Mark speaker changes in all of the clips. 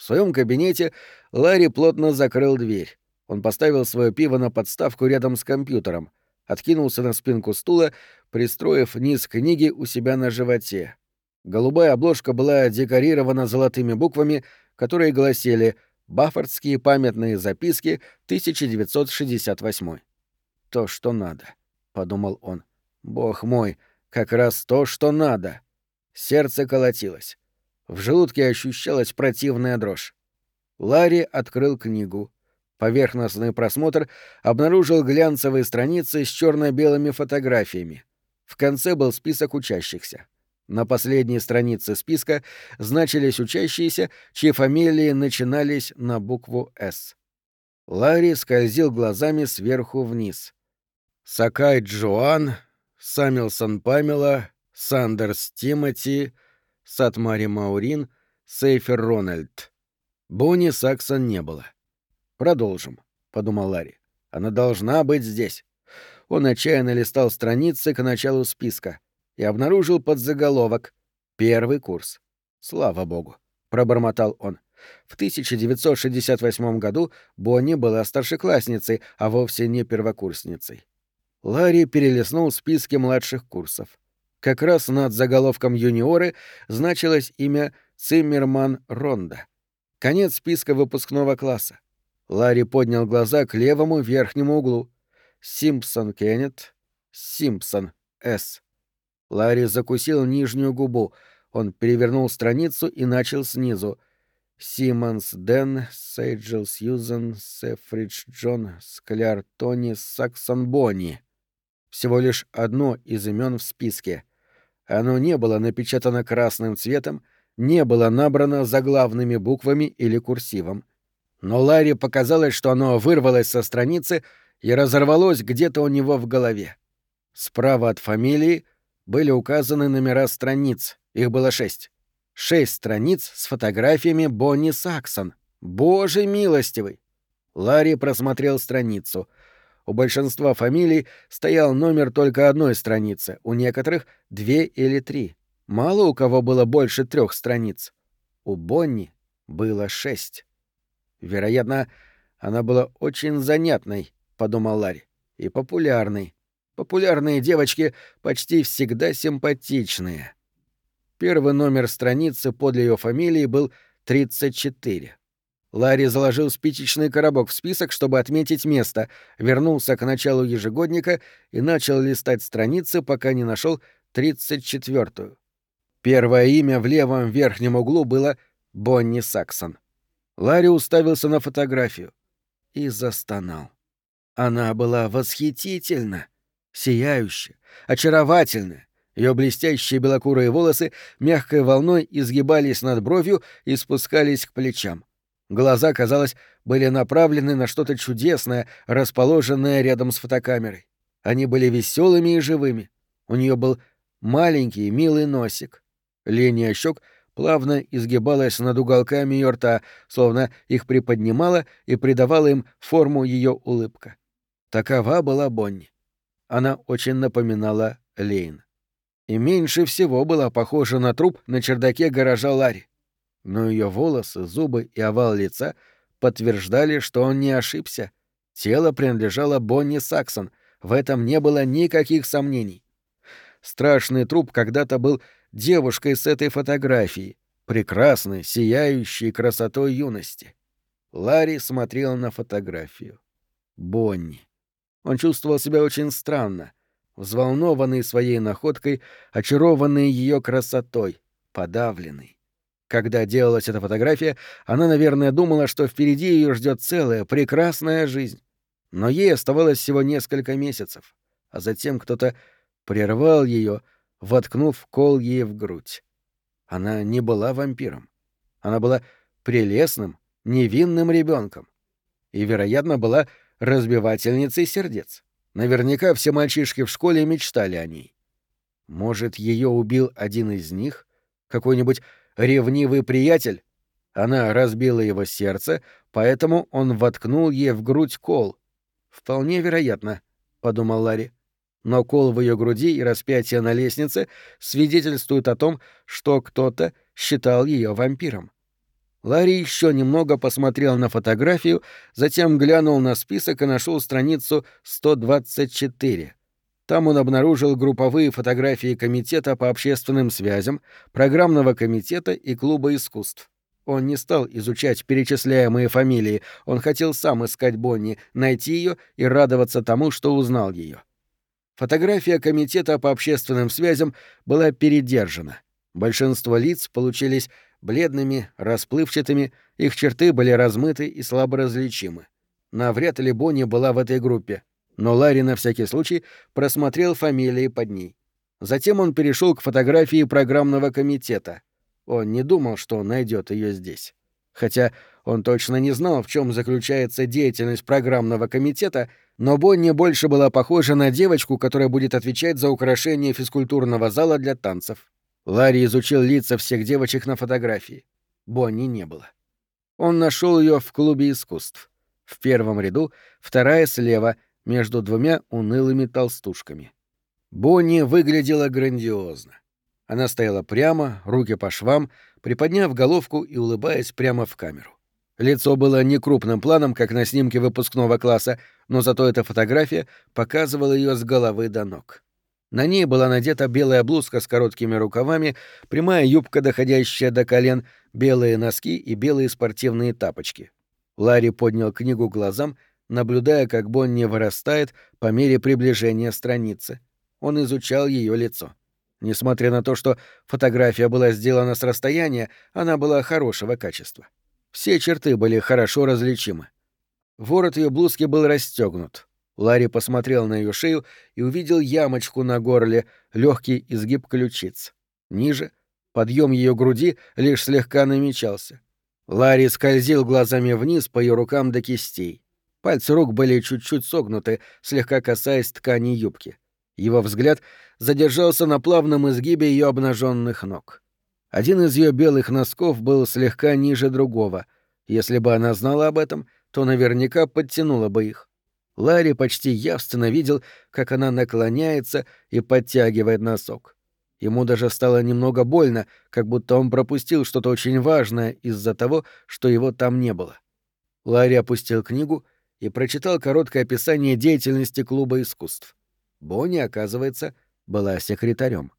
Speaker 1: В своем кабинете Ларри плотно закрыл дверь. Он поставил свое пиво на подставку рядом с компьютером, откинулся на спинку стула, пристроив низ книги у себя на животе. Голубая обложка была декорирована золотыми буквами, которые гласили «Баффордские памятные записки 1968». «То, что надо», — подумал он. «Бог мой, как раз то, что надо». Сердце колотилось. В желудке ощущалась противная дрожь. Ларри открыл книгу. Поверхностный просмотр обнаружил глянцевые страницы с черно-белыми фотографиями. В конце был список учащихся. На последней странице списка значились учащиеся, чьи фамилии начинались на букву «С». Ларри скользил глазами сверху вниз. Сакай Джоан, Самилсон Памела, Сандерс Тимоти, Сатмари Маурин, Сейфер Рональд. Бонни Саксон не было. «Продолжим», — подумал Ларри. «Она должна быть здесь». Он отчаянно листал страницы к началу списка — и обнаружил подзаголовок «Первый курс». «Слава богу», — пробормотал он. В 1968 году Бонни была старшеклассницей, а вовсе не первокурсницей. Ларри перелистнул списки младших курсов. Как раз над заголовком «Юниоры» значилось имя Циммерман Ронда. Конец списка выпускного класса. Ларри поднял глаза к левому верхнему углу. Симпсон Кеннет, Симпсон С. Ларри закусил нижнюю губу. Он перевернул страницу и начал снизу. Симмонс Дэн, Сейджел Сьюзен, Сефридж Джон, Скляр Тони, Саксон Бонни. Всего лишь одно из имен в списке. Оно не было напечатано красным цветом, не было набрано заглавными буквами или курсивом. Но Ларри показалось, что оно вырвалось со страницы и разорвалось где-то у него в голове. Справа от фамилии были указаны номера страниц, их было шесть. Шесть страниц с фотографиями Бонни Саксон. Боже милостивый! Ларри просмотрел страницу. У большинства фамилий стоял номер только одной страницы, у некоторых — две или три. Мало у кого было больше трех страниц. У Бонни было шесть. Вероятно, она была очень занятной, — подумал Ларри, — и популярной. Популярные девочки почти всегда симпатичные. Первый номер страницы подле ее фамилии был 34. Ларри заложил спичечный коробок в список, чтобы отметить место, вернулся к началу ежегодника и начал листать страницы, пока не нашел 34-ю. Первое имя в левом верхнем углу было Бонни Саксон. Ларри уставился на фотографию и застонал. Она была восхитительна сияющая, очаровательная. Ее блестящие белокурые волосы мягкой волной изгибались над бровью и спускались к плечам. Глаза, казалось, были направлены на что-то чудесное, расположенное рядом с фотокамерой. Они были веселыми и живыми. У нее был маленький милый носик. Линия щек плавно изгибалась над уголками ее рта, словно их приподнимала и придавала им форму ее улыбка. Такова была Бонни. Она очень напоминала Лейн. И меньше всего была похожа на труп на чердаке гаража Ларри. Но ее волосы, зубы и овал лица подтверждали, что он не ошибся. Тело принадлежало Бонни Саксон, в этом не было никаких сомнений. Страшный труп когда-то был девушкой с этой фотографией, прекрасной, сияющей красотой юности. Ларри смотрел на фотографию. Бонни. Он чувствовал себя очень странно, взволнованный своей находкой, очарованный ее красотой, подавленный. Когда делалась эта фотография, она, наверное, думала, что впереди ее ждет целая, прекрасная жизнь. Но ей оставалось всего несколько месяцев, а затем кто-то прервал ее, воткнув кол ей в грудь. Она не была вампиром. Она была прелестным, невинным ребенком. И, вероятно, была разбивательницей сердец. Наверняка все мальчишки в школе мечтали о ней. Может, ее убил один из них? Какой-нибудь ревнивый приятель? Она разбила его сердце, поэтому он воткнул ей в грудь кол. Вполне вероятно, — подумал Ларри. Но кол в ее груди и распятие на лестнице свидетельствуют о том, что кто-то считал ее вампиром. Ларри еще немного посмотрел на фотографию, затем глянул на список и нашел страницу 124. Там он обнаружил групповые фотографии Комитета по общественным связям, программного комитета и клуба искусств. Он не стал изучать перечисляемые фамилии, он хотел сам искать Бонни, найти ее и радоваться тому, что узнал ее. Фотография Комитета по общественным связям была передержана. Большинство лиц получились бледными, расплывчатыми, их черты были размыты и слабо различимы. Навряд ли Бонни была в этой группе, но Ларри на всякий случай просмотрел фамилии под ней. Затем он перешел к фотографии программного комитета. Он не думал, что найдет ее здесь. Хотя он точно не знал, в чем заключается деятельность программного комитета, но Бонни больше была похожа на девочку, которая будет отвечать за украшение физкультурного зала для танцев. Ларри изучил лица всех девочек на фотографии. Бонни не было. Он нашел ее в клубе искусств. В первом ряду, вторая слева, между двумя унылыми толстушками. Бонни выглядела грандиозно. Она стояла прямо, руки по швам, приподняв головку и улыбаясь прямо в камеру. Лицо было не крупным планом, как на снимке выпускного класса, но зато эта фотография показывала ее с головы до ног. На ней была надета белая блузка с короткими рукавами, прямая юбка, доходящая до колен, белые носки и белые спортивные тапочки. Ларри поднял книгу глазам, наблюдая, как Бонни вырастает по мере приближения страницы. Он изучал ее лицо. Несмотря на то, что фотография была сделана с расстояния, она была хорошего качества. Все черты были хорошо различимы. Ворот ее блузки был расстегнут. Ларри посмотрел на ее шею и увидел ямочку на горле, легкий изгиб ключиц. Ниже подъем ее груди лишь слегка намечался. Ларри скользил глазами вниз по ее рукам до кистей. Пальцы рук были чуть-чуть согнуты, слегка касаясь ткани юбки. Его взгляд задержался на плавном изгибе ее обнаженных ног. Один из ее белых носков был слегка ниже другого. Если бы она знала об этом, то наверняка подтянула бы их. Ларри почти явственно видел, как она наклоняется и подтягивает носок. Ему даже стало немного больно, как будто он пропустил что-то очень важное из-за того, что его там не было. Ларри опустил книгу и прочитал короткое описание деятельности клуба искусств. Бонни, оказывается, была секретарем.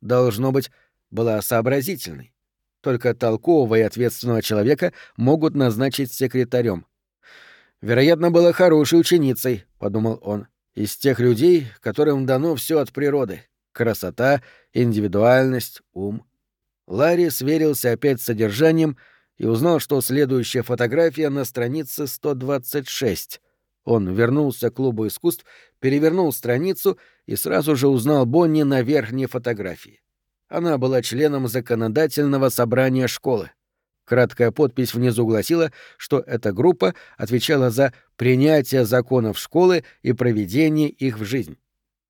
Speaker 1: Должно быть, была сообразительной. Только толкового и ответственного человека могут назначить секретарем. Вероятно, была хорошей ученицей, подумал он, из тех людей, которым дано все от природы: красота, индивидуальность, ум. Ларри сверился опять с содержанием и узнал, что следующая фотография на странице 126. Он вернулся к клубу искусств, перевернул страницу и сразу же узнал Бонни на верхней фотографии. Она была членом законодательного собрания школы. Краткая подпись внизу гласила, что эта группа отвечала за принятие законов школы и проведение их в жизнь.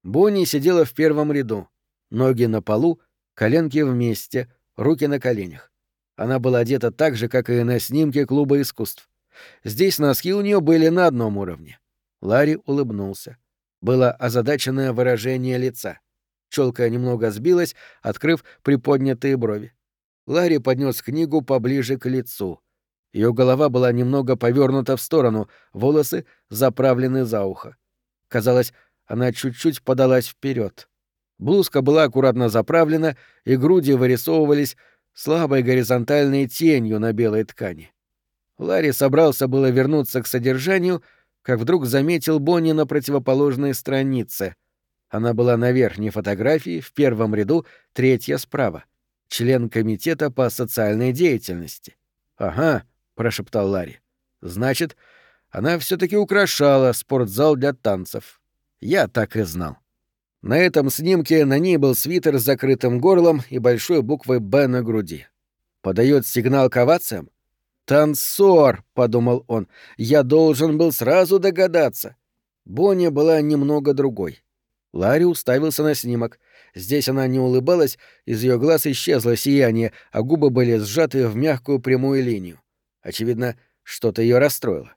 Speaker 1: Бонни сидела в первом ряду, ноги на полу, коленки вместе, руки на коленях. Она была одета так же, как и на снимке клуба искусств. Здесь носки у нее были на одном уровне. Ларри улыбнулся. Было озадаченное выражение лица. Челка немного сбилась, открыв приподнятые брови. Ларри поднес книгу поближе к лицу. Ее голова была немного повернута в сторону, волосы заправлены за ухо. Казалось, она чуть-чуть подалась вперед. Блузка была аккуратно заправлена, и груди вырисовывались слабой горизонтальной тенью на белой ткани. Ларри собрался было вернуться к содержанию, как вдруг заметил Бонни на противоположной странице. Она была на верхней фотографии, в первом ряду, третья справа член комитета по социальной деятельности. Ага, прошептал Ларри. Значит, она все-таки украшала спортзал для танцев. Я так и знал. На этом снимке на ней был свитер с закрытым горлом и большой буквой «Б» на груди. Подает сигнал к овациям? «Танцор!» — подумал он. «Я должен был сразу догадаться». Бонни была немного другой. Ларри уставился на снимок. Здесь она не улыбалась, из ее глаз исчезло сияние, а губы были сжаты в мягкую прямую линию. Очевидно, что-то ее расстроило.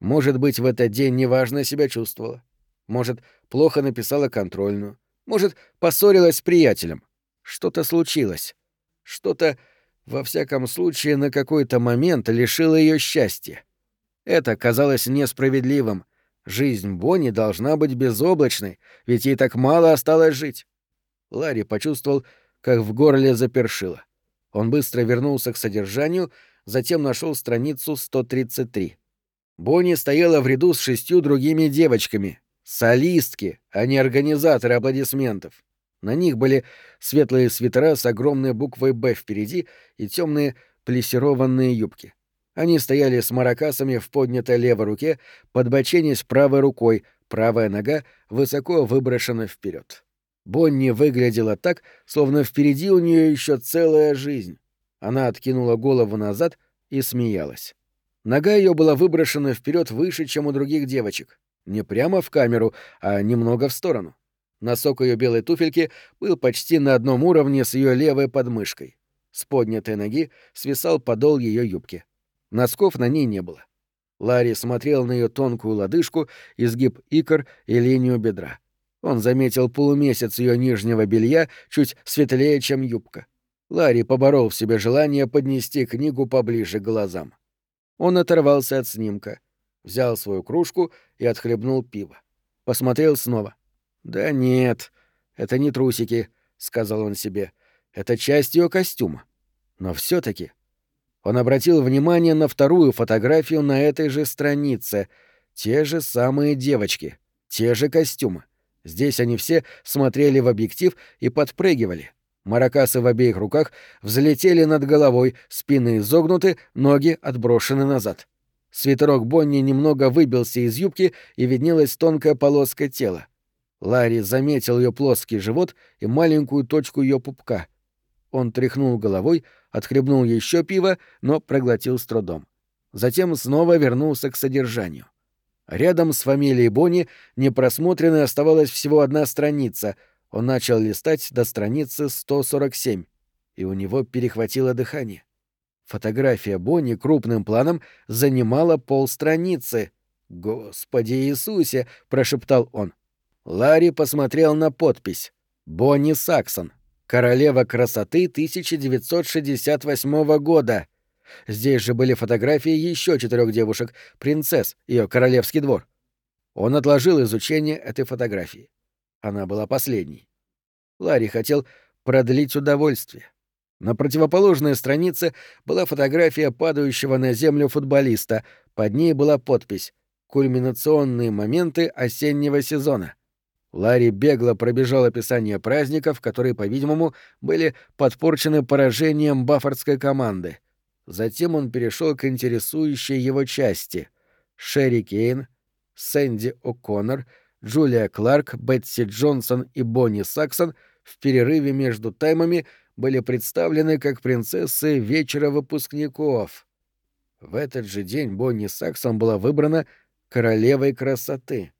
Speaker 1: Может быть, в этот день неважно себя чувствовала. Может, плохо написала контрольную. Может, поссорилась с приятелем. Что-то случилось. Что-то во всяком случае, на какой-то момент лишило ее счастья. Это казалось несправедливым. Жизнь Бонни должна быть безоблачной, ведь ей так мало осталось жить. Ларри почувствовал, как в горле запершило. Он быстро вернулся к содержанию, затем нашел страницу 133. Бонни стояла в ряду с шестью другими девочками. Солистки, а не организаторы аплодисментов. На них были светлые свитера с огромной буквой «Б» впереди и темные плессированные юбки. Они стояли с маракасами в поднятой левой руке, подбоченясь правой рукой, правая нога высоко выброшена вперед. Бонни выглядела так, словно впереди у нее еще целая жизнь. Она откинула голову назад и смеялась. Нога ее была выброшена вперед выше, чем у других девочек. Не прямо в камеру, а немного в сторону. Носок ее белой туфельки был почти на одном уровне с ее левой подмышкой. С поднятой ноги свисал подол ее юбки. Носков на ней не было. Ларри смотрел на ее тонкую лодыжку, изгиб икр и линию бедра. Он заметил полумесяц ее нижнего белья чуть светлее, чем юбка. Ларри поборол в себе желание поднести книгу поближе к глазам. Он оторвался от снимка, взял свою кружку и отхлебнул пиво. Посмотрел снова. «Да нет, это не трусики», — сказал он себе. «Это часть ее костюма. Но все таки Он обратил внимание на вторую фотографию на этой же странице. Те же самые девочки, те же костюмы. Здесь они все смотрели в объектив и подпрыгивали. Маракасы в обеих руках взлетели над головой, спины изогнуты, ноги отброшены назад. Свитерок Бонни немного выбился из юбки, и виднелась тонкая полоска тела. Ларри заметил ее плоский живот и маленькую точку ее пупка. Он тряхнул головой, отхлебнул еще пиво, но проглотил с трудом. Затем снова вернулся к содержанию. Рядом с фамилией Бонни непросмотренной оставалась всего одна страница. Он начал листать до страницы 147, и у него перехватило дыхание. Фотография Бонни крупным планом занимала полстраницы. «Господи Иисусе!» — прошептал он. Ларри посмотрел на подпись. «Бонни Саксон. Королева красоты 1968 года». Здесь же были фотографии еще четырех девушек, принцесс, ее королевский двор. Он отложил изучение этой фотографии. Она была последней. Ларри хотел продлить удовольствие. На противоположной странице была фотография падающего на землю футболиста. Под ней была подпись «Кульминационные моменты осеннего сезона». Ларри бегло пробежал описание праздников, которые, по-видимому, были подпорчены поражением баффордской команды — Затем он перешел к интересующей его части. Шерри Кейн, Сэнди О'Коннор, Джулия Кларк, Бетси Джонсон и Бонни Саксон в перерыве между таймами были представлены как принцессы вечера выпускников. В этот же день Бонни Саксон была выбрана королевой красоты.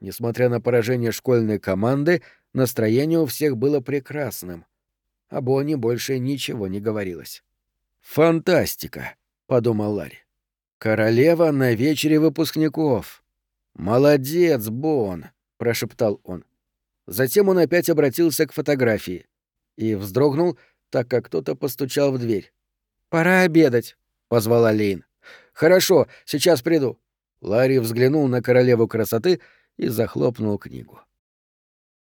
Speaker 1: Несмотря на поражение школьной команды, настроение у всех было прекрасным. О Бонни больше ничего не говорилось. «Фантастика», — подумал Ларри. «Королева на вечере выпускников». «Молодец, Бон», — прошептал он. Затем он опять обратился к фотографии и вздрогнул, так как кто-то постучал в дверь. «Пора обедать», — позвала Лейн. «Хорошо, сейчас приду». Ларри взглянул на королеву красоты и захлопнул книгу.